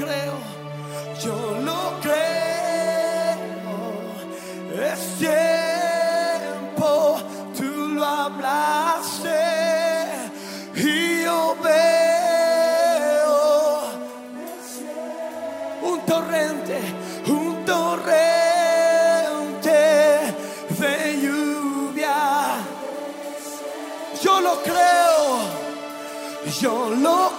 creo, yo lo creo. Es tiempo, tú lo hablaste y yo veo un torrente, un torrente de lluvia. Yo lo creo, yo lo